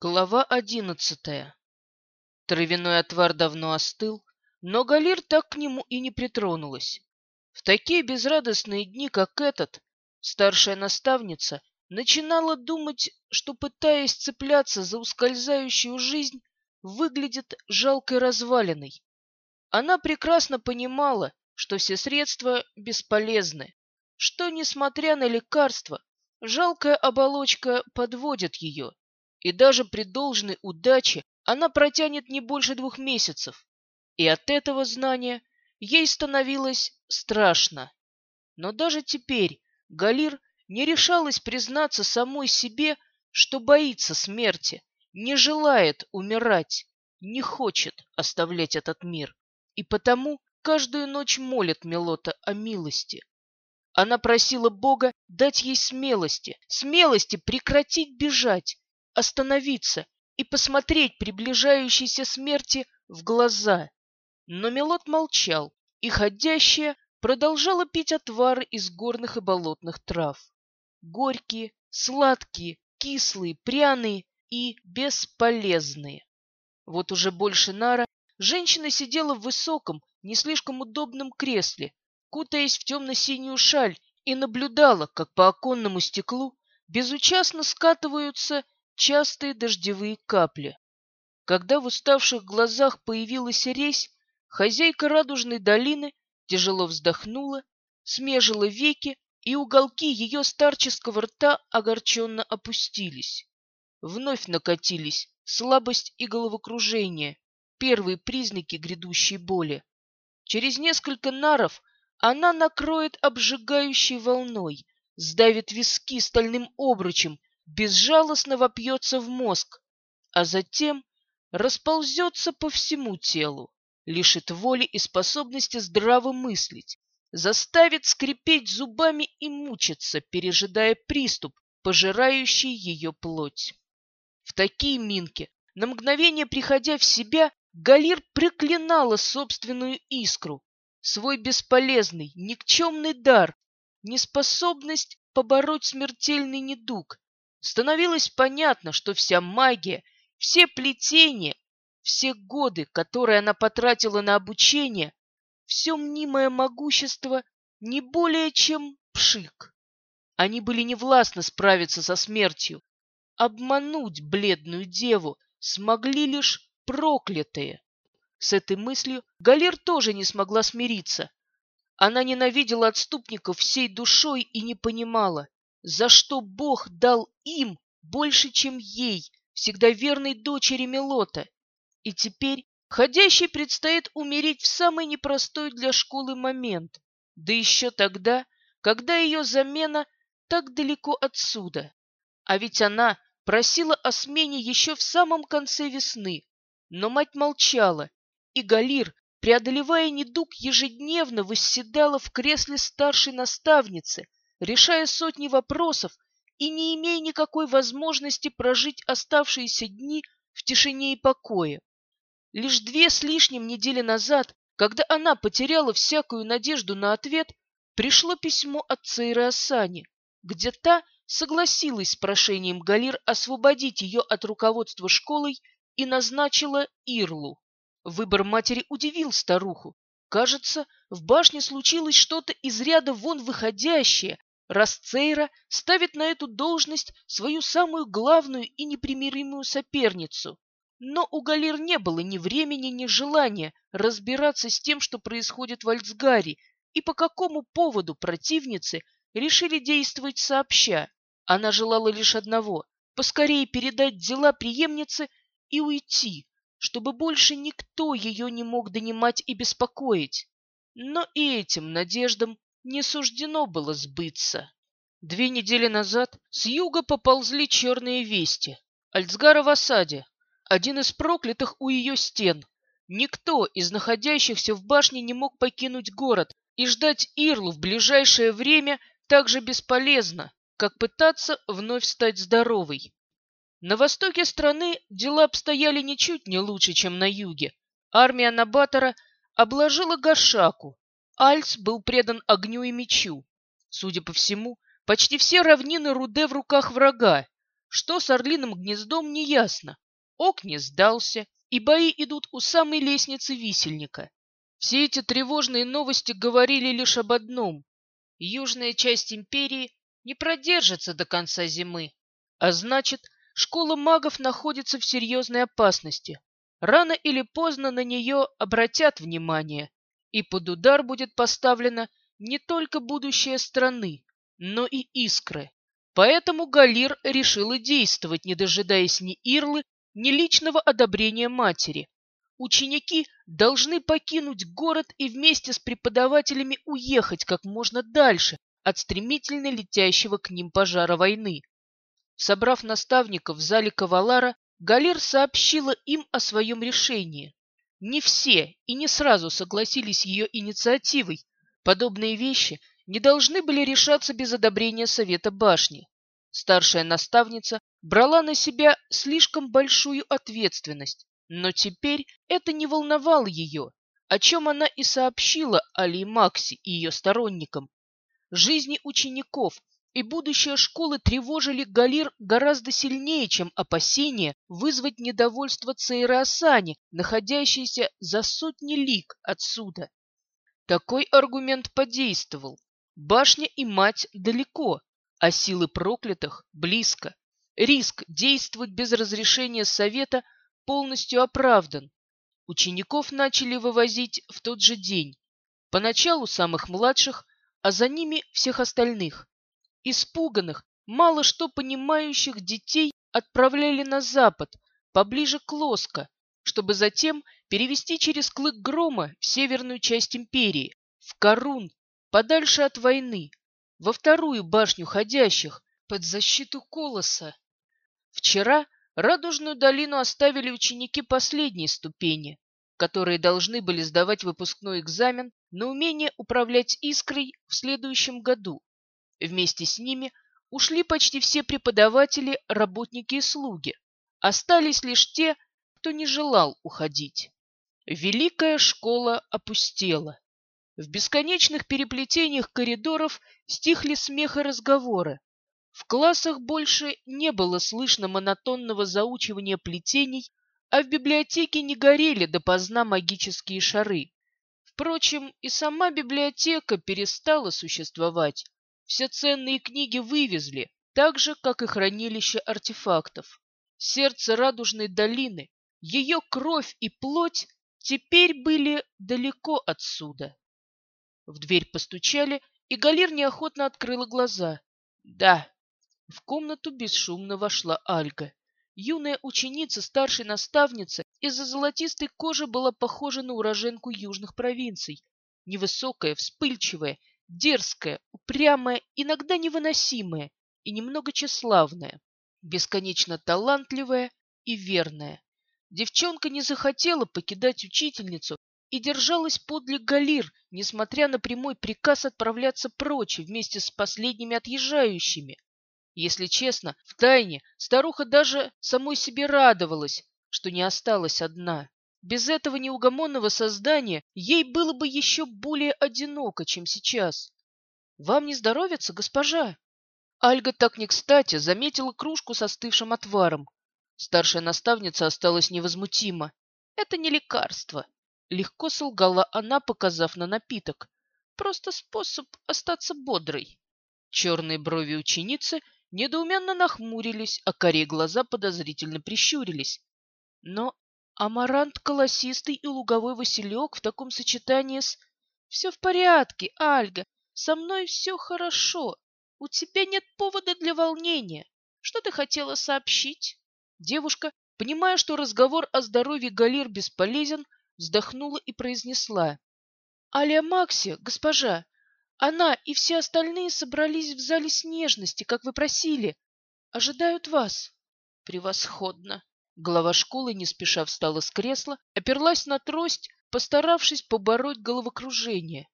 Глава одиннадцатая. Травяной отвар давно остыл, но Галир так к нему и не притронулась. В такие безрадостные дни, как этот, старшая наставница начинала думать, что, пытаясь цепляться за ускользающую жизнь, выглядит жалкой развалиной. Она прекрасно понимала, что все средства бесполезны, что, несмотря на лекарства, жалкая оболочка подводит ее, и даже при должной удаче она протянет не больше двух месяцев. И от этого знания ей становилось страшно. Но даже теперь Галир не решалась признаться самой себе, что боится смерти, не желает умирать, не хочет оставлять этот мир, и потому каждую ночь молит Мелота о милости. Она просила Бога дать ей смелости, смелости прекратить бежать, остановиться и посмотреть приближающейся смерти в глаза. Но Мелот молчал, и ходящая продолжала пить отвары из горных и болотных трав. Горькие, сладкие, кислые, пряные и бесполезные. Вот уже больше нара женщина сидела в высоком, не слишком удобном кресле, кутаясь в темно-синюю шаль, и наблюдала, как по оконному стеклу безучастно скатываются частые дождевые капли. Когда в уставших глазах появилась резь, хозяйка радужной долины тяжело вздохнула, смежила веки, и уголки ее старческого рта огорченно опустились. Вновь накатились слабость и головокружение, первые признаки грядущей боли. Через несколько наров она накроет обжигающей волной, сдавит виски стальным обручем безжалостно вопьется в мозг, а затем расползется по всему телу, лишит воли и способности здраво мыслить, заставит скрипеть зубами и мучиться, пережидая приступ, пожирающий ее плоть. В такие минки, на мгновение приходя в себя, Галир проклинала собственную искру, свой бесполезный, никчемный дар, неспособность побороть смертельный недуг, становилось понятно, что вся магия, все плетения, все годы, которые она потратила на обучение, все мнимое могущество не более чем пшик. Они были невластны справиться со смертью. Обмануть бледную деву смогли лишь проклятые. С этой мыслью Галер тоже не смогла смириться. Она ненавидела отступников всей душой и не понимала, за что Бог дал им больше, чем ей, всегда верной дочери Мелота. И теперь ходящей предстоит умереть в самый непростой для школы момент, да еще тогда, когда ее замена так далеко отсюда. А ведь она просила о смене еще в самом конце весны, но мать молчала, и Галир, преодолевая недуг, ежедневно восседала в кресле старшей наставницы, решая сотни вопросов и не имея никакой возможности прожить оставшиеся дни в тишине и покое. Лишь две с лишним недели назад, когда она потеряла всякую надежду на ответ, пришло письмо от Цейры Асани, где та согласилась с прошением Галир освободить ее от руководства школой и назначила Ирлу. Выбор матери удивил старуху. Кажется, в башне случилось что-то из ряда вон выходящее, Расцейра ставит на эту должность свою самую главную и непримиримую соперницу. Но у Галир не было ни времени, ни желания разбираться с тем, что происходит в Альцгаре, и по какому поводу противницы решили действовать сообща. Она желала лишь одного — поскорее передать дела преемнице и уйти, чтобы больше никто ее не мог донимать и беспокоить. Но и этим надеждам не суждено было сбыться. Две недели назад с юга поползли черные вести. Альцгара в осаде. Один из проклятых у ее стен. Никто из находящихся в башне не мог покинуть город, и ждать Ирлу в ближайшее время так же бесполезно, как пытаться вновь стать здоровой. На востоке страны дела обстояли ничуть не лучше, чем на юге. Армия Набатора обложила Гашаку, Альц был предан огню и мечу. Судя по всему, почти все равнины Руде в руках врага. Что с орлиным гнездом, неясно. Ок не сдался, и бои идут у самой лестницы висельника. Все эти тревожные новости говорили лишь об одном. Южная часть империи не продержится до конца зимы, а значит, школа магов находится в серьезной опасности. Рано или поздно на нее обратят внимание, и под удар будет поставлено не только будущее страны, но и искры. Поэтому Галир решила действовать, не дожидаясь ни Ирлы, ни личного одобрения матери. Ученики должны покинуть город и вместе с преподавателями уехать как можно дальше от стремительно летящего к ним пожара войны. Собрав наставников в зале Кавалара, Галер сообщила им о своем решении. Не все и не сразу согласились ее инициативой. Подобные вещи не должны были решаться без одобрения Совета Башни. Старшая наставница брала на себя слишком большую ответственность, но теперь это не волновало ее, о чем она и сообщила Али Макси и ее сторонникам. Жизни учеников и будущее школы тревожили Галир гораздо сильнее, чем опасение вызвать недовольство Цейра Асани, находящейся за сотни лиг отсюда. Такой аргумент подействовал. Башня и мать далеко, а силы проклятых близко. Риск действовать без разрешения совета полностью оправдан. Учеников начали вывозить в тот же день. Поначалу самых младших, а за ними всех остальных. Испуганных, мало что понимающих детей отправляли на запад, поближе к Лоско, чтобы затем перевести через клык грома в северную часть империи, в Карун, подальше от войны, во вторую башню ходящих, под защиту Колоса. Вчера Радужную долину оставили ученики последней ступени, которые должны были сдавать выпускной экзамен на умение управлять искрой в следующем году. Вместе с ними ушли почти все преподаватели, работники и слуги. Остались лишь те, кто не желал уходить. Великая школа опустела. В бесконечных переплетениях коридоров стихли смех и разговоры. В классах больше не было слышно монотонного заучивания плетений, а в библиотеке не горели допоздна магические шары. Впрочем, и сама библиотека перестала существовать. Все ценные книги вывезли, так же, как и хранилище артефактов. Сердце Радужной долины, ее кровь и плоть теперь были далеко отсюда. В дверь постучали, и Галир неохотно открыла глаза. Да, в комнату бесшумно вошла Альга. Юная ученица старшей наставницы из-за золотистой кожи была похожа на уроженку южных провинций. Невысокая, вспыльчивая, дерзкая, упрямая, иногда невыносимая и немного тщеславная, бесконечно талантливая и верная. Девчонка не захотела покидать учительницу и держалась подле Галир, несмотря на прямой приказ отправляться прочь вместе с последними отъезжающими. Если честно, в тайне старуха даже самой себе радовалась, что не осталась одна. Без этого неугомонного создания ей было бы еще более одиноко, чем сейчас. «Вам не здоровится, госпожа?» Альга так не кстати заметила кружку со остывшим отваром. Старшая наставница осталась невозмутима. «Это не лекарство», — легко солгала она, показав на напиток. «Просто способ остаться бодрой». Черные брови ученицы — недоуменно нахмурились, а корей глаза подозрительно прищурились. Но амарант колосистый и луговой василек в таком сочетании с... Все в порядке, Альга, со мной все хорошо. У тебя нет повода для волнения. Что ты хотела сообщить? Девушка, понимая, что разговор о здоровье Галир бесполезен, вздохнула и произнесла. — Алия Макси, госпожа, она и все остальные собрались в зале снежности, как вы просили. Ожидают вас. Превосходно. Глава школы не спеша встала с кресла, оперлась на трость, постаравшись побороть головокружение.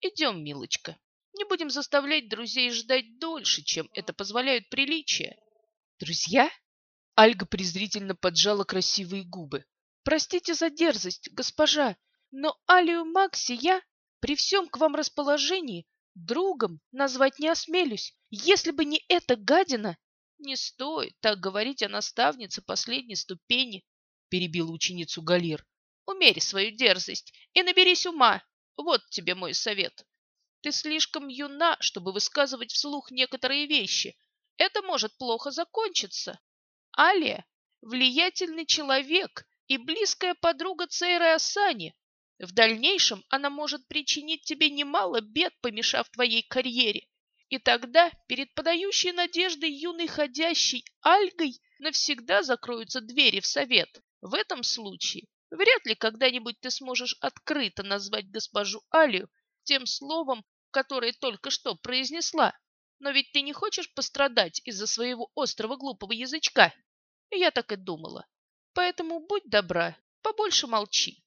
Идем, милочка. Не будем заставлять друзей ждать дольше, чем это позволяют приличия. Друзья? Альга презрительно поджала красивые губы. Простите за дерзость, госпожа, но Алию Макси я при всем к вам расположении другом назвать не осмелюсь. Если бы не эта гадина, Не стоит так говорить о наставнице последней ступени, перебила ученицу Галир. Умерь свою дерзость и наберись ума. Вот тебе мой совет. Ты слишком юна, чтобы высказывать вслух некоторые вещи. Это может плохо закончиться. Алия – влиятельный человек и близкая подруга Цейры Асани. В дальнейшем она может причинить тебе немало бед, помешав твоей карьере. И тогда перед подающей надеждой юной ходящей Альгой навсегда закроются двери в совет. В этом случае вряд ли когда-нибудь ты сможешь открыто назвать госпожу Алию тем словом, которое только что произнесла. Но ведь ты не хочешь пострадать из-за своего острого глупого язычка? Я так и думала. Поэтому будь добра, побольше молчи.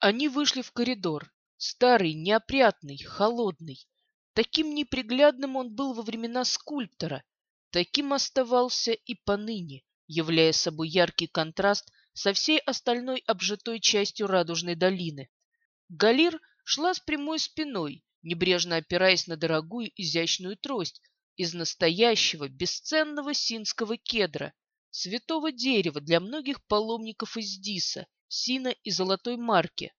Они вышли в коридор. Старый, неопрятный, холодный. Таким неприглядным он был во времена скульптора. Таким оставался и поныне, являя собой яркий контраст со всей остальной обжитой частью Радужной долины. Галир шла с прямой спиной, небрежно опираясь на дорогую изящную трость из настоящего бесценного синского кедра, святого дерева для многих паломников из Диса, Сина и Золотой Марки.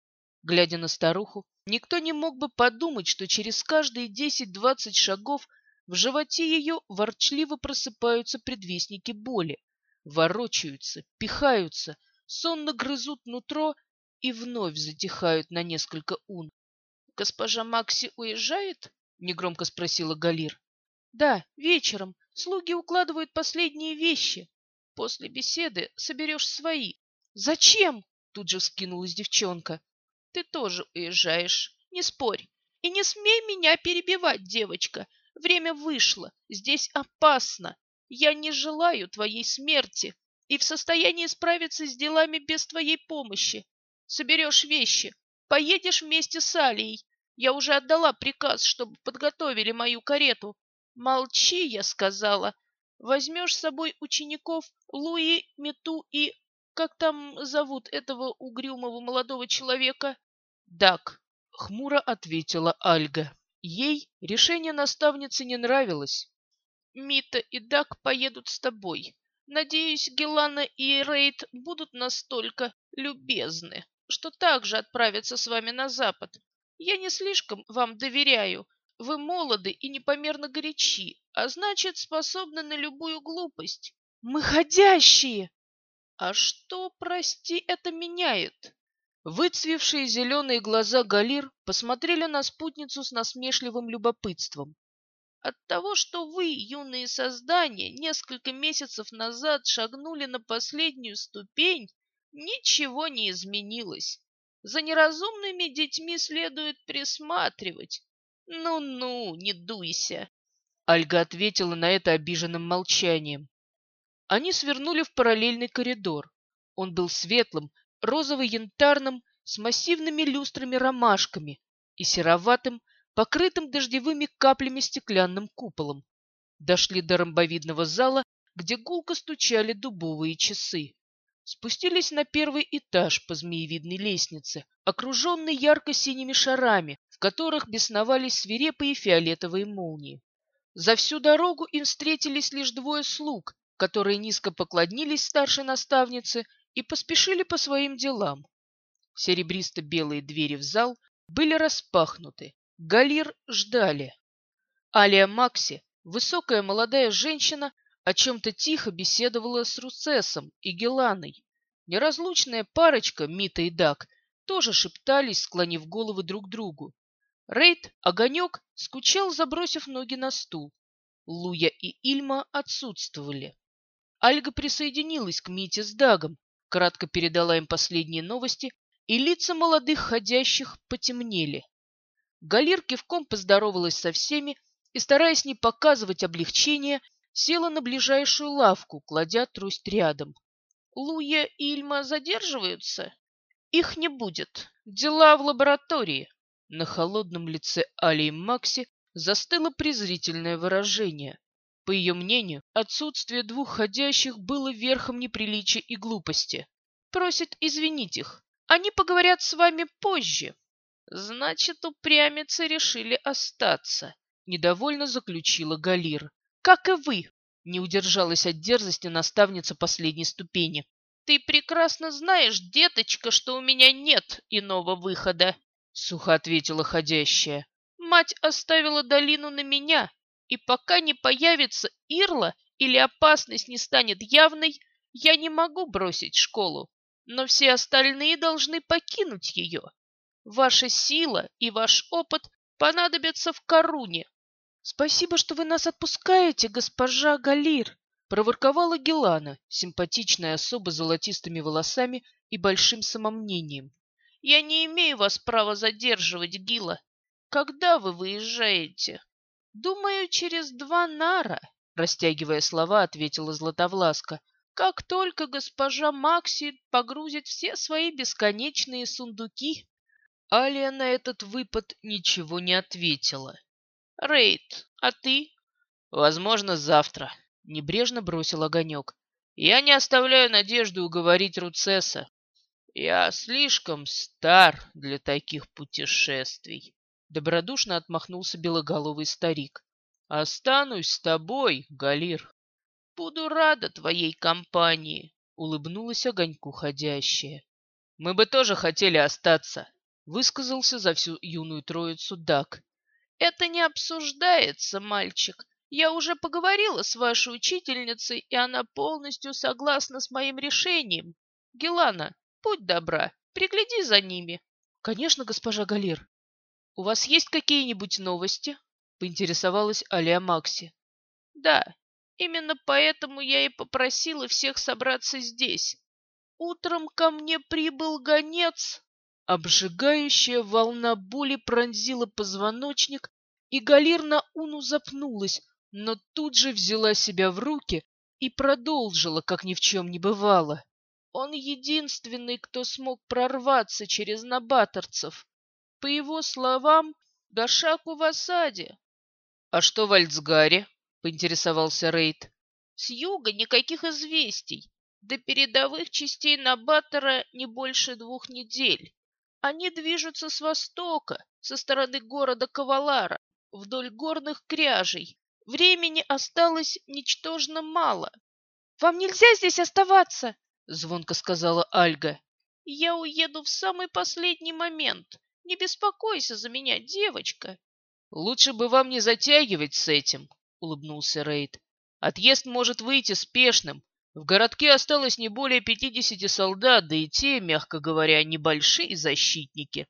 Глядя на старуху, никто не мог бы подумать, что через каждые десять-двадцать шагов в животе ее ворчливо просыпаются предвестники боли, ворочаются, пихаются, сонно грызут нутро и вновь затихают на несколько ун. — Госпожа Макси уезжает? — негромко спросила Галир. — Да, вечером. Слуги укладывают последние вещи. После беседы соберешь свои. — Зачем? — тут же вскинулась девчонка. — Ты тоже уезжаешь. Не спорь. И не смей меня перебивать, девочка. Время вышло. Здесь опасно. Я не желаю твоей смерти и в состоянии справиться с делами без твоей помощи. Соберешь вещи, поедешь вместе с Алией. Я уже отдала приказ, чтобы подготовили мою карету. Молчи, я сказала. Возьмешь с собой учеников Луи, Мету и... Как там зовут этого угрюмого молодого человека? Дак, хмуро ответила Альга. Ей решение наставницы не нравилось. Мита и Дак поедут с тобой. Надеюсь, Гелана и Рейд будут настолько любезны, что также отправятся с вами на запад. Я не слишком вам доверяю. Вы молоды и непомерно горячи, а значит, способны на любую глупость. Мы ходящие! А что, прости, это меняет? Выцвевшие зеленые глаза Галир посмотрели на спутницу с насмешливым любопытством. От того, что вы, юные создания, несколько месяцев назад шагнули на последнюю ступень, ничего не изменилось. За неразумными детьми следует присматривать. Ну-ну, не дуйся. Альга ответила на это обиженным молчанием. Они свернули в параллельный коридор. Он был светлым, розово-янтарным, с массивными люстрами-ромашками и сероватым, покрытым дождевыми каплями стеклянным куполом. Дошли до ромбовидного зала, где гулко стучали дубовые часы. Спустились на первый этаж по змеевидной лестнице, окруженной ярко-синими шарами, в которых бесновались свирепые фиолетовые молнии. За всю дорогу им встретились лишь двое слуг, которые низко поклонились старшей наставнице и поспешили по своим делам. Серебристо-белые двери в зал были распахнуты, Галир ждали. Алия Макси, высокая молодая женщина, о чем-то тихо беседовала с Руцесом и Геланой. Неразлучная парочка, Мита и Дак, тоже шептались, склонив головы друг другу. Рейд, огонек, скучал, забросив ноги на стул. Луя и Ильма отсутствовали. Альга присоединилась к Мите с Дагом, кратко передала им последние новости, и лица молодых ходящих потемнели. Галир кивком поздоровалась со всеми и, стараясь не показывать облегчения, села на ближайшую лавку, кладя трость рядом. Луя и Ильма задерживаются? Их не будет. Дела в лаборатории. На холодном лице Али и Макси застыло презрительное выражение. По ее мнению, отсутствие двух ходящих было верхом неприличия и глупости. Просит извинить их. Они поговорят с вами позже. Значит, упрямицы решили остаться, недовольно заключила Галир. Как и вы. Не удержалась от дерзости наставница последней ступени. «Ты прекрасно знаешь, деточка, что у меня нет иного выхода», — сухо ответила ходящая. «Мать оставила долину на меня, и пока не появится Ирла или опасность не станет явной, я не могу бросить школу, но все остальные должны покинуть ее. Ваша сила и ваш опыт понадобятся в Коруне. Спасибо, что вы нас отпускаете, госпожа Галир, проворковала Гелана, симпатичная особа с золотистыми волосами и большим самомнением. Я не имею вас права задерживать, Гила. Когда вы выезжаете? Думаю, через два нара, растягивая слова, ответила Златовласка. Как только госпожа Макси погрузит все свои бесконечные сундуки, Алия на этот выпад ничего не ответила. «Рейд, а ты?» «Возможно, завтра», — небрежно бросил огонек. «Я не оставляю надежды уговорить Руцеса. Я слишком стар для таких путешествий». Добродушно отмахнулся белоголовый старик. «Останусь с тобой, Галир». «Буду рада твоей компании», — улыбнулась огоньку ходящая. «Мы бы тоже хотели остаться», — высказался за всю юную троицу Дак. «Это не обсуждается, мальчик. Я уже поговорила с вашей учительницей, и она полностью согласна с моим решением. Гелана, будь добра, пригляди за ними». «Конечно, госпожа Галир. У вас есть какие-нибудь новости?» — поинтересовалась Алия Макси. «Да, Именно поэтому я и попросила всех собраться здесь. Утром ко мне прибыл гонец. Обжигающая волна боли пронзила позвоночник, и Галир на Уну запнулась, но тут же взяла себя в руки и продолжила, как ни в чем не бывало. Он единственный, кто смог прорваться через набаторцев. По его словам, Гашаку в осаде. — А что в Альцгаре? поинтересовался Рейд. С юга никаких известий. До передовых частей Набатора не больше двух недель. Они движутся с востока, со стороны города Кавалара, вдоль горных кряжей. Времени осталось ничтожно мало. «Вам нельзя здесь оставаться!» — звонко сказала Альга. «Я уеду в самый последний момент. Не беспокойся за меня, девочка!» «Лучше бы вам не затягивать с этим», — улыбнулся Рейд. «Отъезд может выйти спешным. В городке осталось не более пятидесяти солдат, да и те, мягко говоря, небольшие защитники.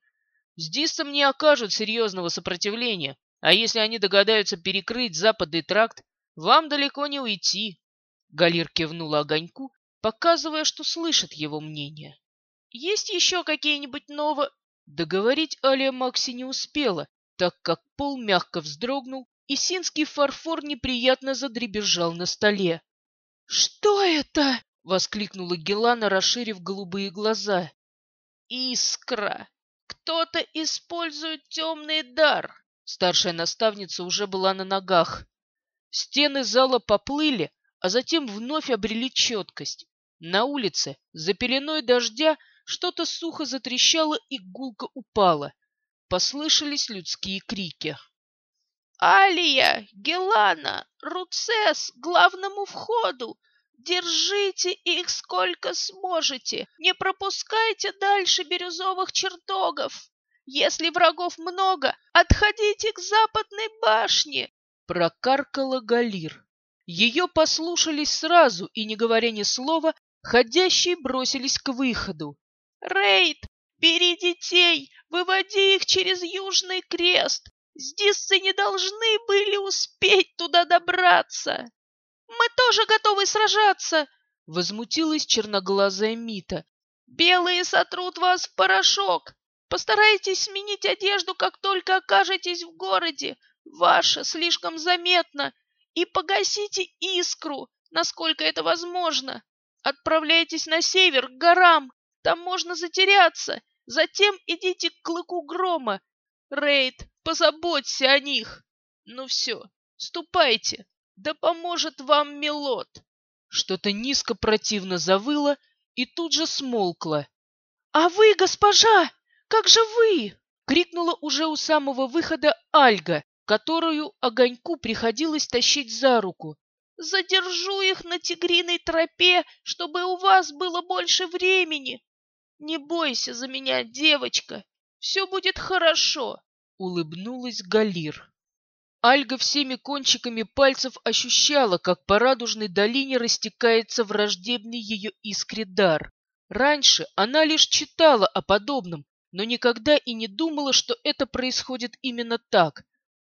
С Дистом не окажут серьезного сопротивления, а если они догадаются перекрыть западный тракт, вам далеко не уйти». Галир кивнула огоньку, показывая, что слышит его мнение. «Есть еще какие-нибудь ново...» Договорить Алия Макси не успела, так как пол мягко вздрогнул, и синский фарфор неприятно задребезжал на столе. «Что это?» — воскликнула Гелана, расширив голубые глаза. «Искра! Кто-то использует темный дар!» Старшая наставница уже была на ногах. Стены зала поплыли, а затем вновь обрели четкость. На улице, за пеленой дождя, что-то сухо затрещало и гулко упало. Послышались людские крики. Алия, Гелана, Руцес, главному входу! Держите их сколько сможете, не пропускайте дальше бирюзовых чертогов. Если врагов много, отходите к западной башне!» Прокаркала Галир. Ее послушались сразу и, не говоря ни слова, ходящие бросились к выходу. «Рейд, бери детей, выводи их через Южный Крест, Здисцы не должны были успеть туда добраться. Мы тоже готовы сражаться, возмутилась черноглазая Мита. Белые сотрут вас в порошок. Постарайтесь сменить одежду, как только окажетесь в городе. Ваша слишком заметна. И погасите искру, насколько это возможно. Отправляйтесь на север, к горам. Там можно затеряться. Затем идите к клыку грома. Рейд, позаботься о них. Ну все, ступайте, да поможет вам Мелот. Что-то низко противно завыло и тут же смолкло. «А вы, госпожа, как же вы?» — крикнула уже у самого выхода Альга, которую огоньку приходилось тащить за руку. Задержу их на тигриной тропе, чтобы у вас было больше времени. Не бойся за меня, девочка, все будет хорошо, — улыбнулась Галир. Альга всеми кончиками пальцев ощущала, как по радужной долине растекается враждебный ее искре дар. Раньше она лишь читала о подобном, но никогда и не думала, что это происходит именно так.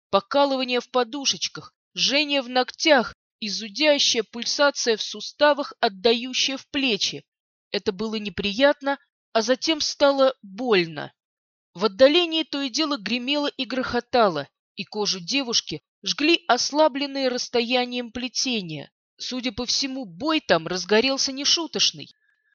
Покалывание в подушечках, жжение в ногтях и зудящая пульсация в суставах, отдающая в плечи. Это было неприятно, а затем стало больно. В отдалении то и дело гремело и грохотало, и кожу девушки жгли ослабленные расстоянием плетения. Судя по всему, бой там разгорелся нешуточный.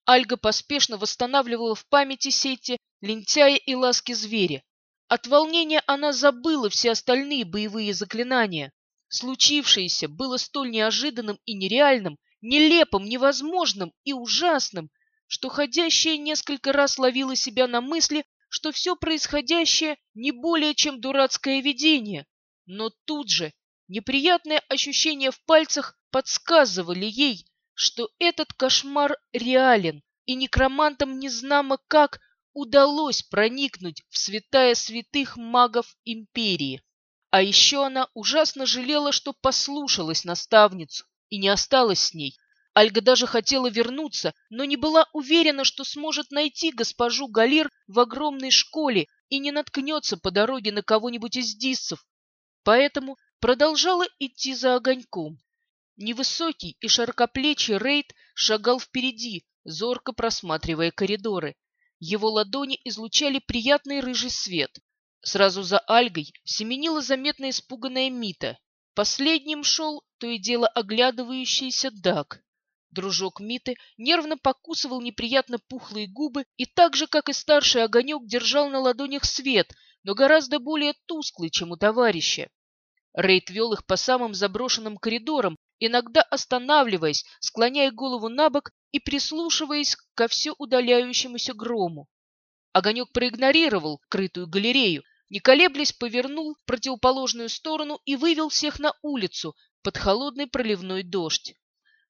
Альга поспешно восстанавливала в памяти сети лентяя и ласки зверя. От волнения она забыла все остальные боевые заклинания. Случившееся было столь неожиданным и нереальным, нелепым, невозможным и ужасным, что ходящая несколько раз ловила себя на мысли, что все происходящее не более чем дурацкое видение. Но тут же неприятные ощущения в пальцах подсказывали ей, что этот кошмар реален, и некромантам незнамо как удалось проникнуть в святая святых магов империи. А еще она ужасно жалела, что послушалась наставницу и не осталась с ней. Альга даже хотела вернуться, но не была уверена, что сможет найти госпожу Галир в огромной школе и не наткнется по дороге на кого-нибудь из диссов. Поэтому продолжала идти за огоньком. Невысокий и широкоплечий Рейд шагал впереди, зорко просматривая коридоры. Его ладони излучали приятный рыжий свет. Сразу за Альгой семенила заметно испуганная Мита. Последним шел то и дело оглядывающийся Дак. Дружок Миты нервно покусывал неприятно пухлые губы и так же, как и старший огонек, держал на ладонях свет, но гораздо более тусклый, чем у товарища. Рейд вел их по самым заброшенным коридорам, иногда останавливаясь, склоняя голову на бок и прислушиваясь ко все удаляющемуся грому. Огонек проигнорировал крытую галерею, не колеблясь, повернул в противоположную сторону и вывел всех на улицу под холодный проливной дождь.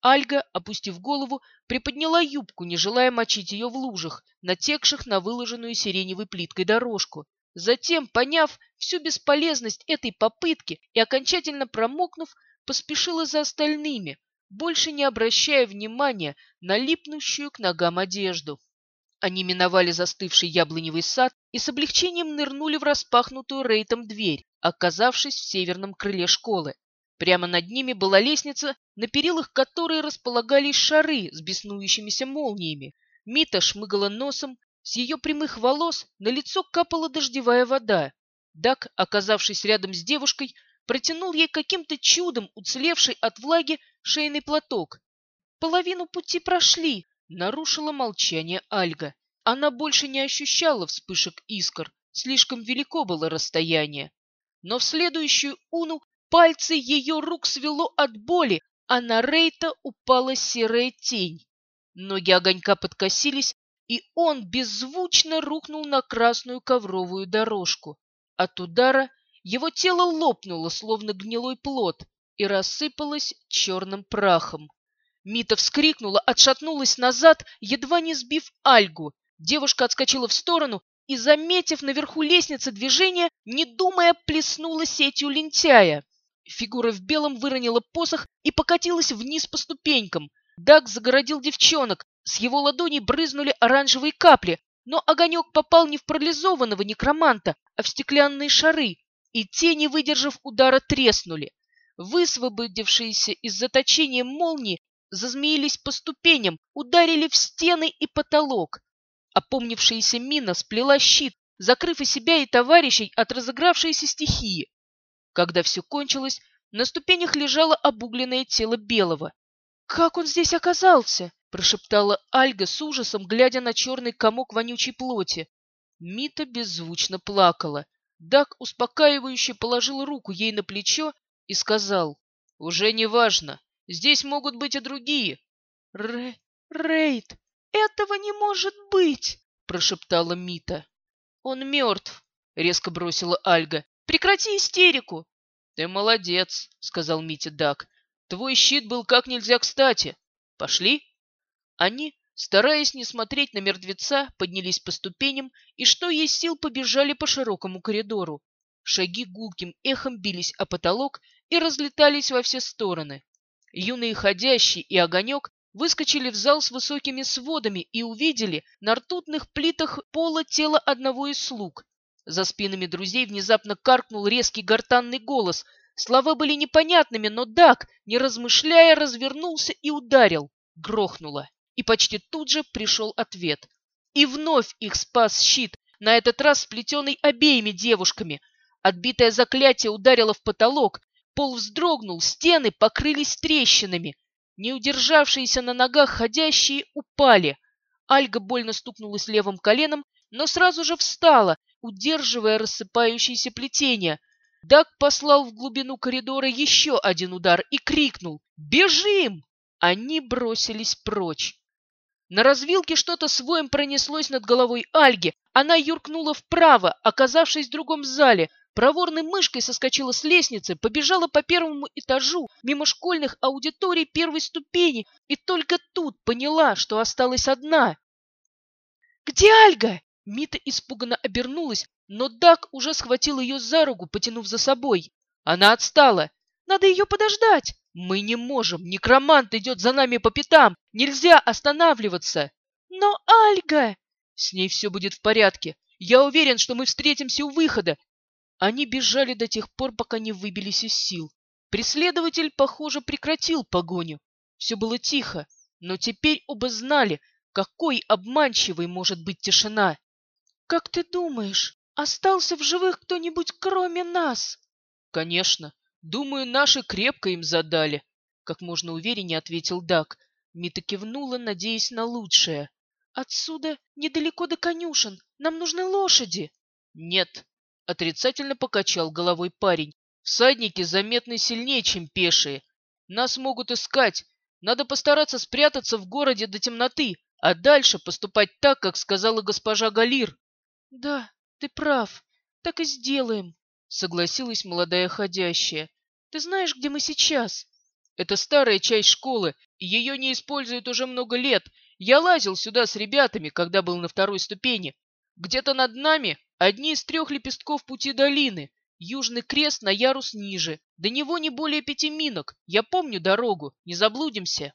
Альга, опустив голову, приподняла юбку, не желая мочить ее в лужах, натекших на выложенную сиреневой плиткой дорожку. Затем, поняв всю бесполезность этой попытки и окончательно промокнув, поспешила за остальными, больше не обращая внимания на липнущую к ногам одежду. Они миновали застывший яблоневый сад и с облегчением нырнули в распахнутую рейтом дверь, оказавшись в северном крыле школы. Прямо над ними была лестница, на перилах которой располагались шары с беснующимися молниями. Мита шмыгала носом, с ее прямых волос на лицо капала дождевая вода. Дак, оказавшись рядом с девушкой, протянул ей каким-то чудом уцелевший от влаги шейный платок. «Половину пути прошли», — нарушила молчание Альга. Она больше не ощущала вспышек искр, слишком велико было расстояние. Но в следующую уну пальцы ее рук свело от боли, а на Рейта упала серая тень. Ноги огонька подкосились, и он беззвучно рухнул на красную ковровую дорожку. От удара его тело лопнуло, словно гнилой плод, и рассыпалось черным прахом. Мита вскрикнула, отшатнулась назад, едва не сбив Альгу. Девушка отскочила в сторону и, заметив наверху лестницы движение, не думая, плеснула сетью лентяя. Фигура в белом выронила посох и покатилась вниз по ступенькам. Даг загородил девчонок, с его ладони брызнули оранжевые капли, но огонек попал не в парализованного некроманта, а в стеклянные шары, и те, не выдержав удара, треснули. Высвободившиеся из заточения молнии зазмеились по ступеням, ударили в стены и потолок. Опомнившаяся мина сплела щит, закрыв и себя, и товарищей от разыгравшейся стихии. Когда все кончилось, на ступенях лежало обугленное тело Белого. «Как он здесь оказался?» – прошептала Альга с ужасом, глядя на черный комок вонючей плоти. Мита беззвучно плакала. Дак успокаивающе положил руку ей на плечо и сказал, «Уже не важно, здесь могут быть и другие». Ре «Рейд, этого не может быть!» – прошептала Мита. «Он мертв», – резко бросила Альга. «Прекрати истерику!» «Ты молодец», – сказал Митя Дак. Твой щит был как нельзя кстати. Пошли?» Они, стараясь не смотреть на мертвеца, поднялись по ступеням и, что есть сил, побежали по широкому коридору. Шаги гулким эхом бились о потолок и разлетались во все стороны. Юный ходящий и огонек выскочили в зал с высокими сводами и увидели на ртутных плитах пола тело одного из слуг. За спинами друзей внезапно каркнул резкий гортанный голос. Слова были непонятными, но Дак, не размышляя, развернулся и ударил. Грохнуло. И почти тут же пришел ответ. И вновь их спас щит, на этот раз сплетенный обеими девушками. Отбитое заклятие ударило в потолок, пол вздрогнул, стены покрылись трещинами. Не удержавшиеся на ногах ходящие упали. Альга больно стукнулась левым коленом, но сразу же встала, удерживая рассыпающееся плетение. Дак послал в глубину коридора еще один удар и крикнул «Бежим!». Они бросились прочь. На развилке что-то своим пронеслось над головой Альги. Она юркнула вправо, оказавшись в другом зале, Проворной мышкой соскочила с лестницы, побежала по первому этажу, мимо школьных аудиторий первой ступени, и только тут поняла, что осталась одна. «Где Альга?» Мита испуганно обернулась, но Дак уже схватил ее за руку, потянув за собой. Она отстала. «Надо ее подождать!» «Мы не можем! Некромант идет за нами по пятам! Нельзя останавливаться!» «Но Альга!» «С ней все будет в порядке. Я уверен, что мы встретимся у выхода. Они бежали до тех пор, пока не выбились из сил. Преследователь, похоже, прекратил погоню. Все было тихо, но теперь оба знали, какой обманчивой может быть тишина. «Как ты думаешь, остался в живых кто-нибудь кроме нас?» «Конечно. Думаю, наши крепко им задали», — как можно увереннее ответил Дак. Мита кивнула, надеясь на лучшее. «Отсюда недалеко до конюшен. Нам нужны лошади». «Нет, Отрицательно покачал головой парень. Всадники заметны сильнее, чем пешие. Нас могут искать. Надо постараться спрятаться в городе до темноты, а дальше поступать так, как сказала госпожа Галир. Да, ты прав. Так и сделаем, согласилась молодая ходящая. Ты знаешь, где мы сейчас? Это старая часть школы, ее не используют уже много лет. Я лазил сюда с ребятами, когда был на второй ступени. Где-то над нами одни из трех лепестков пути долины, южный крест на ярус ниже. До него не более пяти минок. Я помню дорогу, не заблудимся.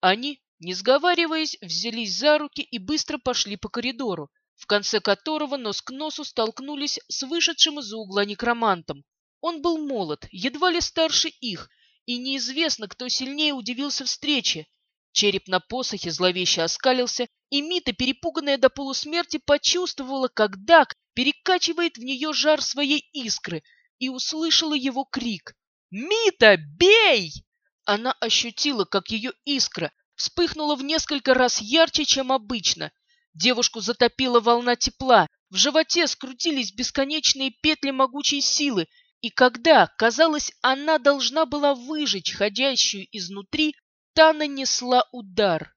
Они, не сговариваясь, взялись за руки и быстро пошли по коридору, в конце которого нос к носу столкнулись с вышедшим из-за угла некромантом. Он был молод, едва ли старше их, и неизвестно, кто сильнее удивился встрече. Череп на посохе зловеще оскалился, и Мита, перепуганная до полусмерти, почувствовала, как Дак перекачивает в нее жар своей искры, и услышала его крик. «Мита, бей!» Она ощутила, как ее искра вспыхнула в несколько раз ярче, чем обычно. Девушку затопила волна тепла, в животе скрутились бесконечные петли могучей силы, и когда, казалось, она должна была выжечь ходящую изнутри, та нанесла удар.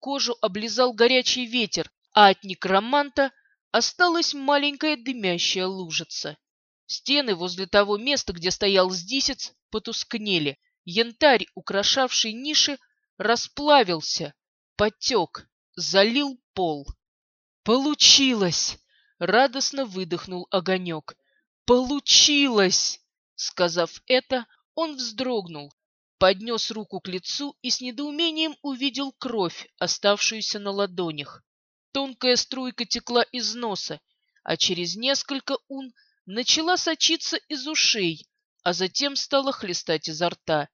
Кожу облизал горячий ветер, а от некроманта осталась маленькая дымящая лужица. Стены возле того места, где стоял сдисец, потускнели. Янтарь, украшавший ниши, расплавился, потек, залил пол. «Получилось!» — радостно выдохнул огонек. «Получилось!» Сказав это, он вздрогнул, поднес руку к лицу и с недоумением увидел кровь, оставшуюся на ладонях. Тонкая струйка текла из носа, а через несколько ун начала сочиться из ушей, а затем стала хлестать изо рта.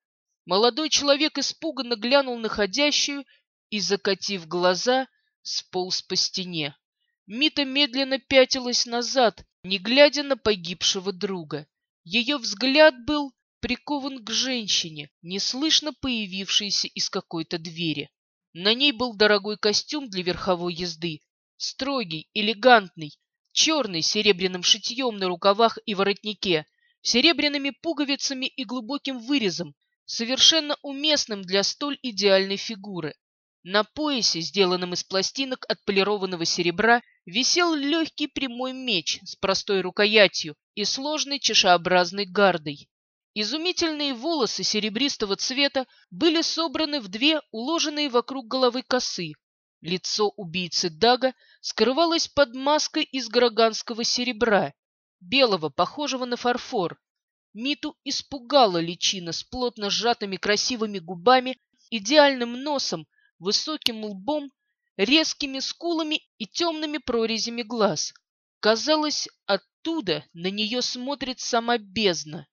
Молодой человек испуганно глянул на ходящую и, закатив глаза, сполз по стене. Мита медленно пятилась назад, не глядя на погибшего друга. Ее взгляд был прикован к женщине, неслышно появившейся из какой-то двери. На ней был дорогой костюм для верховой езды, строгий, элегантный, черный с серебряным шитьем на рукавах и воротнике, серебряными пуговицами и глубоким вырезом, совершенно уместным для столь идеальной фигуры. На поясе, сделанном из пластинок отполированного серебра, висел легкий прямой меч с простой рукоятью и сложной чешеобразной гардой. Изумительные волосы серебристого цвета были собраны в две уложенные вокруг головы косы. Лицо убийцы Дага скрывалось под маской из граганского серебра, белого, похожего на фарфор. Миту испугала личина с плотно сжатыми красивыми губами, идеальным носом, высоким лбом, резкими скулами и темными прорезями глаз. Казалось, оттуда на нее смотрит сама бездна.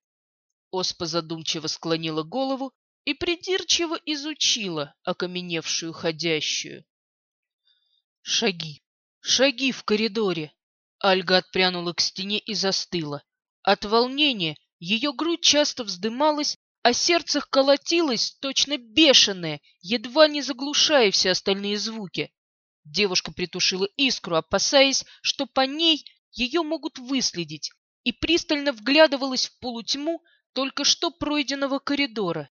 Оспа задумчиво склонила голову и придирчиво изучила окаменевшую ходящую. Шаги, шаги в коридоре. Альга отпрянула к стене и застыла. От волнения ее грудь часто вздымалась, а сердце колотилось, точно бешеное, едва не заглушая все остальные звуки. Девушка притушила искру, опасаясь, что по ней ее могут выследить, и пристально вглядывалась в полутьму, только что пройденного коридора.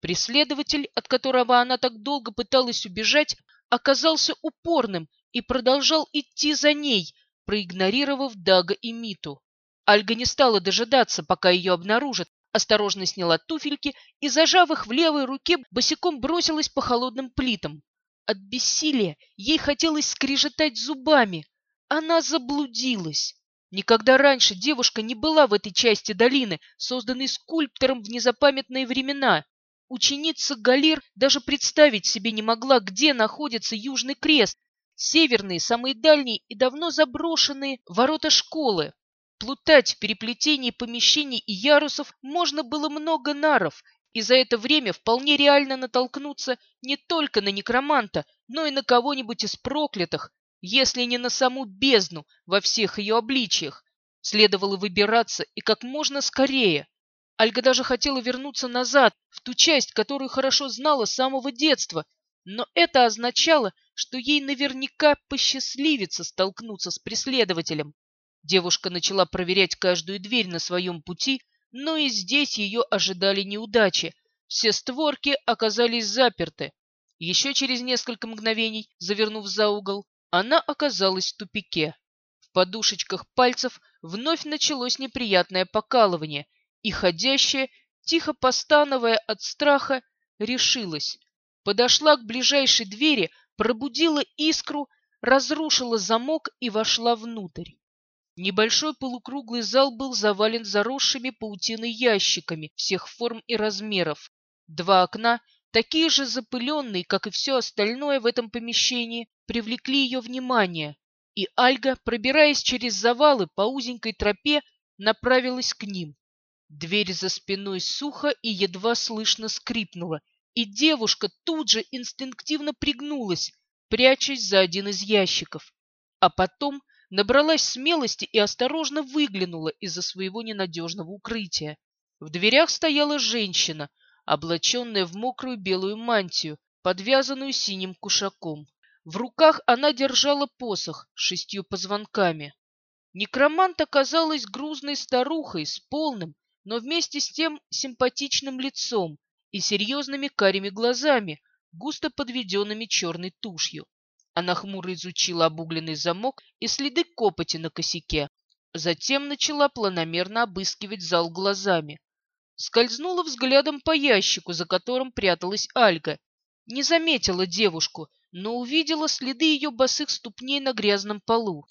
Преследователь, от которого она так долго пыталась убежать, оказался упорным и продолжал идти за ней, проигнорировав Дага и Миту. Альга не стала дожидаться, пока ее обнаружат, осторожно сняла туфельки и, зажав их в левой руке, босиком бросилась по холодным плитам. От бессилия ей хотелось скрежетать зубами. Она заблудилась. Никогда раньше девушка не была в этой части долины, созданной скульптором в незапамятные времена. Ученица Галир даже представить себе не могла, где находится Южный Крест, северные, самые дальние и давно заброшенные ворота школы. Плутать в переплетении помещений и ярусов можно было много наров, и за это время вполне реально натолкнуться не только на некроманта, но и на кого-нибудь из проклятых, если не на саму бездну во всех ее обличиях. Следовало выбираться и как можно скорее. Альга даже хотела вернуться назад, в ту часть, которую хорошо знала с самого детства, но это означало, что ей наверняка посчастливится столкнуться с преследователем. Девушка начала проверять каждую дверь на своем пути, но и здесь ее ожидали неудачи. Все створки оказались заперты. Еще через несколько мгновений, завернув за угол, она оказалась в тупике. В подушечках пальцев вновь началось неприятное покалывание, и ходящая, тихо постановая от страха, решилась. Подошла к ближайшей двери, пробудила искру, разрушила замок и вошла внутрь. Небольшой полукруглый зал был завален заросшими паутиной ящиками всех форм и размеров. Два окна такие же запыленные, как и все остальное в этом помещении, привлекли ее внимание, и Альга, пробираясь через завалы по узенькой тропе, направилась к ним. Дверь за спиной сухо и едва слышно скрипнула, и девушка тут же инстинктивно пригнулась, прячась за один из ящиков, а потом набралась смелости и осторожно выглянула из-за своего ненадежного укрытия. В дверях стояла женщина, облаченная в мокрую белую мантию, подвязанную синим кушаком. В руках она держала посох с шестью позвонками. Некромант оказалась грузной старухой с полным, но вместе с тем симпатичным лицом и серьезными карими глазами, густо подведенными черной тушью. Она хмуро изучила обугленный замок и следы копоти на косяке. Затем начала планомерно обыскивать зал глазами скользнула взглядом по ящику, за которым пряталась Альга. Не заметила девушку, но увидела следы ее босых ступней на грязном полу.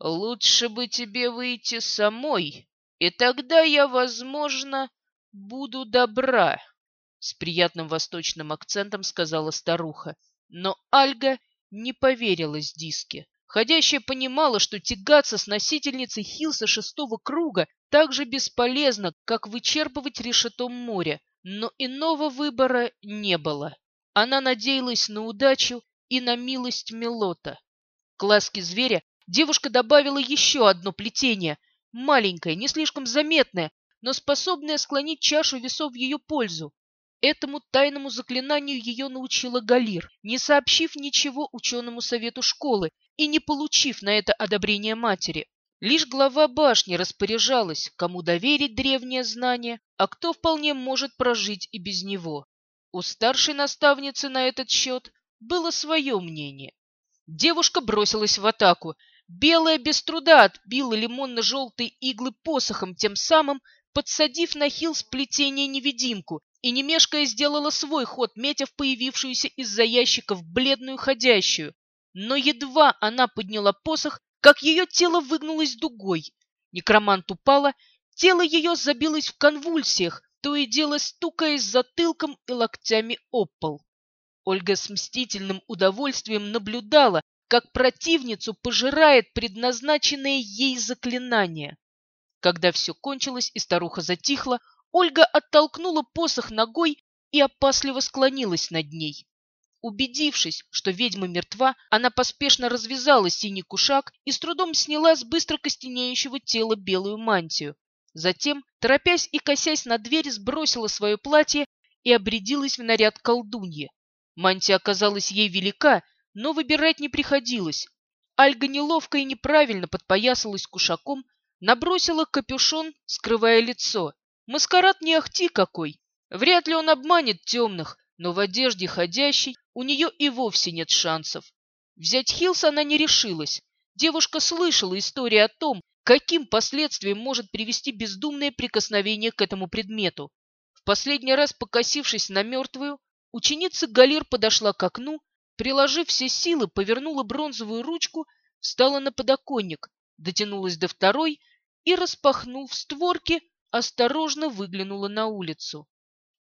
«Лучше бы тебе выйти самой, и тогда я, возможно, буду добра», — с приятным восточным акцентом сказала старуха. Но Альга не поверила с диски. Ходящая понимала, что тягаться с носительницей Хилса шестого круга так же бесполезно, как вычерпывать решетом море, но иного выбора не было. Она надеялась на удачу и на милость Мелота. К ласке зверя девушка добавила еще одно плетение, маленькое, не слишком заметное, но способное склонить чашу весов в ее пользу. Этому тайному заклинанию ее научила Галир, не сообщив ничего ученому совету школы и не получив на это одобрение матери. Лишь глава башни распоряжалась, кому доверить древнее знание, а кто вполне может прожить и без него. У старшей наставницы на этот счет было свое мнение. Девушка бросилась в атаку. Белая без труда отбила лимонно-желтые иглы посохом, тем самым подсадив на хил сплетение невидимку, и немешкая сделала свой ход, метя в появившуюся из-за ящиков бледную ходящую. Но едва она подняла посох, как ее тело выгнулось дугой. Некромант упала, тело ее забилось в конвульсиях, то и дело стукаясь затылком и локтями об пол. Ольга с мстительным удовольствием наблюдала, как противницу пожирает предназначенное ей заклинание. Когда все кончилось и старуха затихла, Ольга оттолкнула посох ногой и опасливо склонилась над ней. Убедившись, что ведьма мертва, она поспешно развязала синий кушак и с трудом сняла с быстро костенеющего тела белую мантию. Затем, торопясь и косясь на дверь, сбросила свое платье и обрядилась в наряд колдуньи. Мантия оказалась ей велика, но выбирать не приходилось. Альга неловко и неправильно подпоясалась кушаком, набросила капюшон, скрывая лицо. Маскарад не ахти какой. Вряд ли он обманет темных, но в одежде ходящей у нее и вовсе нет шансов. Взять Хилс она не решилась. Девушка слышала истории о том, каким последствиям может привести бездумное прикосновение к этому предмету. В последний раз покосившись на мертвую, ученица Галир подошла к окну, приложив все силы, повернула бронзовую ручку, встала на подоконник, дотянулась до второй и, распахнув створки, осторожно выглянула на улицу.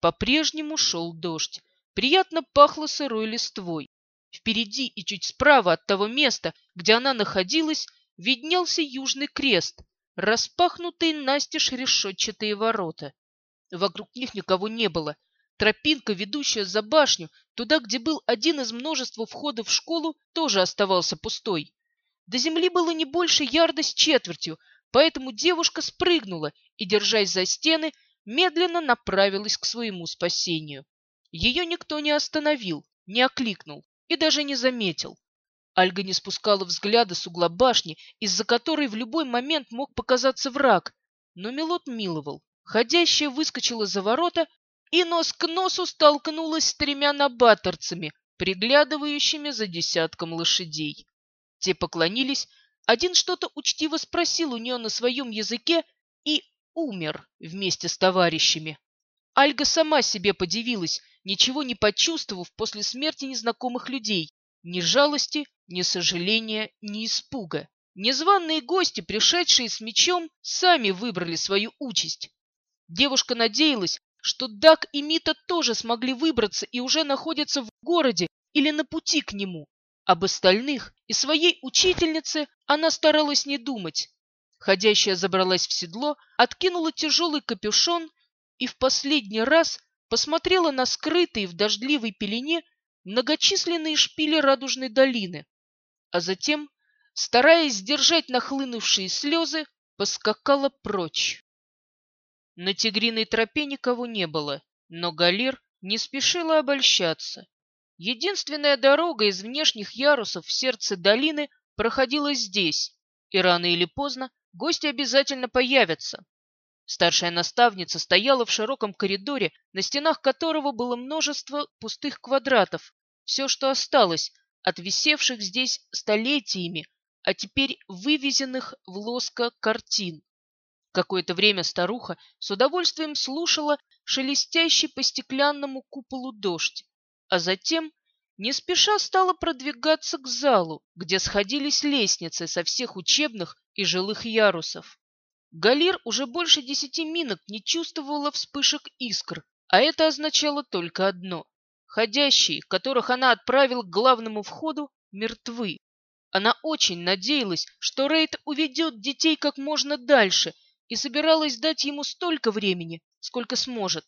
По-прежнему шел дождь. Приятно пахло сырой листвой. Впереди и чуть справа от того места, где она находилась, виднелся южный крест, распахнутые настежь решетчатые ворота. Вокруг них никого не было. Тропинка, ведущая за башню, туда, где был один из множества входов в школу, тоже оставался пустой. До земли было не больше ярда с четвертью, Поэтому девушка спрыгнула и, держась за стены, медленно направилась к своему спасению. Ее никто не остановил, не окликнул и даже не заметил. Альга не спускала взгляда с угла башни, из-за которой в любой момент мог показаться враг, но Милот миловал. Ходящая выскочила за ворота и нос к носу столкнулась с тремя набаторцами, приглядывающими за десятком лошадей. Те поклонились, один что-то учтиво спросил у нее на своем языке и умер вместе с товарищами. Альга сама себе подивилась, ничего не почувствовав после смерти незнакомых людей. Ни жалости, ни сожаления, ни испуга. Незваные гости, пришедшие с мечом, сами выбрали свою участь. Девушка надеялась, что Дак и Мита тоже смогли выбраться и уже находятся в городе или на пути к нему. Об остальных и своей учительнице она старалась не думать. Ходящая забралась в седло, откинула тяжелый капюшон и в последний раз посмотрела на скрытые в дождливой пелене многочисленные шпили радужной долины, а затем, стараясь сдержать нахлынувшие слезы, поскакала прочь. На тигриной тропе никого не было, но Галир не спешила обольщаться. Единственная дорога из внешних ярусов в сердце долины проходила здесь, и рано или поздно гости обязательно появятся. Старшая наставница стояла в широком коридоре, на стенах которого было множество пустых квадратов, все, что осталось от висевших здесь столетиями, а теперь вывезенных в лоско картин. Какое-то время старуха с удовольствием слушала шелестящий по стеклянному куполу дождь, а затем не спеша стала продвигаться к залу, где сходились лестницы со всех учебных и жилых ярусов. Галир уже больше десяти минут не чувствовала вспышек искр, а это означало только одно. Ходящие, которых она отправила к главному входу, мертвы. Она очень надеялась, что Рейд уведет детей как можно дальше и собиралась дать ему столько времени, сколько сможет.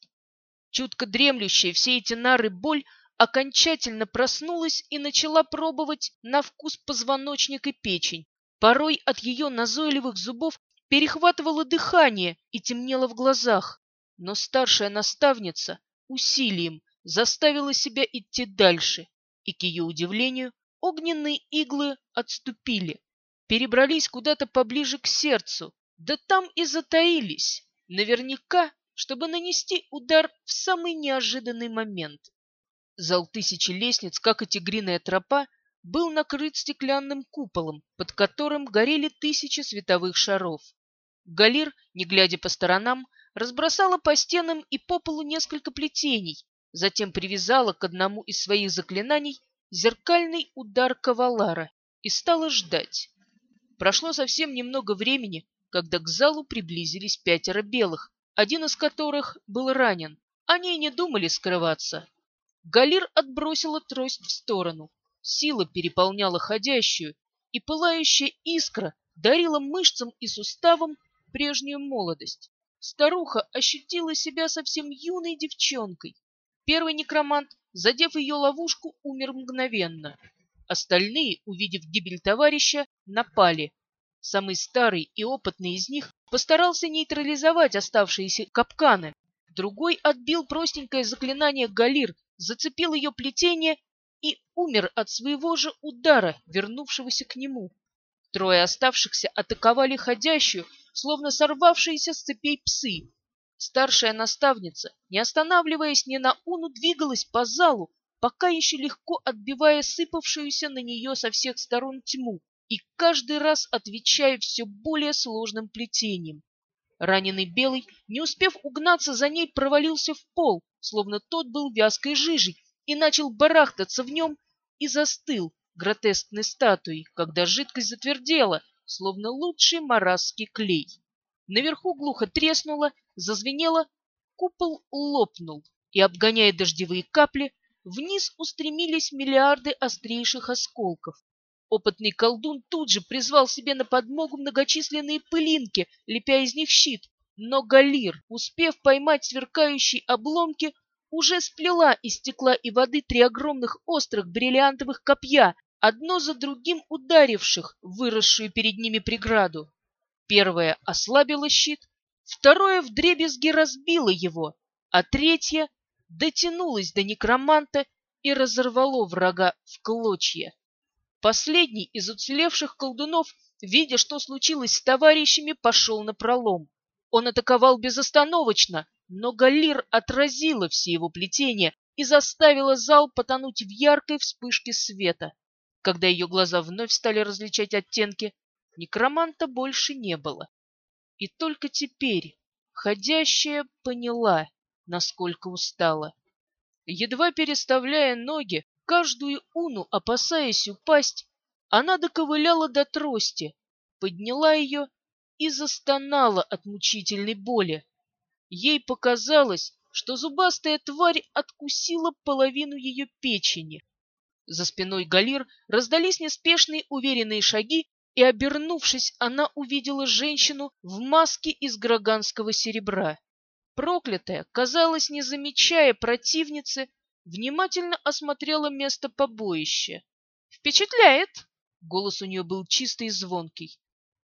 Чутко дремлющая все эти нары боль окончательно проснулась и начала пробовать на вкус позвоночник и печень. Порой от ее назойливых зубов перехватывало дыхание и темнело в глазах. Но старшая наставница усилием заставила себя идти дальше, и, к ее удивлению, огненные иглы отступили, перебрались куда-то поближе к сердцу, да там и затаились, наверняка, чтобы нанести удар в самый неожиданный момент. Зал тысячи лестниц, как и тигриная тропа, был накрыт стеклянным куполом, под которым горели тысячи световых шаров. Галир, не глядя по сторонам, разбросала по стенам и по полу несколько плетений, затем привязала к одному из своих заклинаний зеркальный удар кавалара и стала ждать. Прошло совсем немного времени, когда к залу приблизились пятеро белых, один из которых был ранен. Они не думали скрываться. Галир отбросила трость в сторону. Сила переполняла ходящую, и пылающая искра дарила мышцам и суставам прежнюю молодость. Старуха ощутила себя совсем юной девчонкой. Первый некромант, задев ее ловушку, умер мгновенно. Остальные, увидев гибель товарища, напали. Самый старый и опытный из них постарался нейтрализовать оставшиеся капканы. Другой отбил простенькое заклинание Галир, зацепил ее плетение и умер от своего же удара, вернувшегося к нему. Трое оставшихся атаковали ходящую, словно сорвавшиеся с цепей псы. Старшая наставница, не останавливаясь ни на уну, двигалась по залу, пока еще легко отбивая сыпавшуюся на нее со всех сторон тьму и каждый раз отвечая все более сложным плетением. Раненый белый, не успев угнаться за ней, провалился в пол, словно тот был вязкой жижей, и начал барахтаться в нем и застыл гротескной статуей, когда жидкость затвердела, словно лучший марасский клей. Наверху глухо треснуло, зазвенело, купол лопнул, и, обгоняя дождевые капли, вниз устремились миллиарды острейших осколков. Опытный колдун тут же призвал себе на подмогу многочисленные пылинки, лепя из них щит, но Галир, успев поймать сверкающие обломки, уже сплела из стекла и воды три огромных острых бриллиантовых копья, одно за другим ударивших выросшую перед ними преграду. Первое ослабило щит, второе вдребезги разбило его, а третье дотянулось до некроманта и разорвало врага в клочья. Последний из уцелевших колдунов, видя, что случилось с товарищами, пошел на пролом. Он атаковал безостановочно, но Галир отразила все его плетения и заставила зал потонуть в яркой вспышке света. Когда ее глаза вновь стали различать оттенки, некроманта больше не было. И только теперь ходящая поняла, насколько устала. Едва переставляя ноги, каждую уну опасаясь упасть, она доковыляла до трости, подняла ее и застонала от мучительной боли. Ей показалось, что зубастая тварь откусила половину ее печени. За спиной Галир раздались неспешные уверенные шаги, и, обернувшись, она увидела женщину в маске из граганского серебра. Проклятая, казалось, не замечая противницы, внимательно осмотрела место побоища. «Впечатляет!» — голос у нее был чистый и звонкий.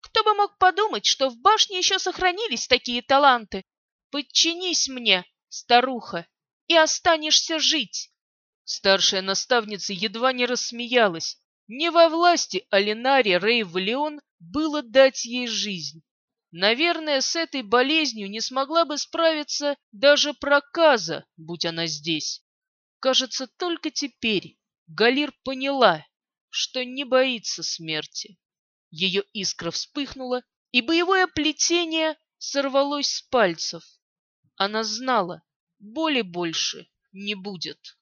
«Кто бы мог подумать, что в башне еще сохранились такие таланты? Подчинись мне, старуха, и останешься жить. Старшая наставница едва не рассмеялась. Не во власти Алинари Рейв-Леон было дать ей жизнь. Наверное, с этой болезнью не смогла бы справиться даже проказа, будь она здесь. Кажется, только теперь Галир поняла, что не боится смерти. Ее искра вспыхнула, и боевое плетение сорвалось с пальцев. Она знала, боли больше не будет.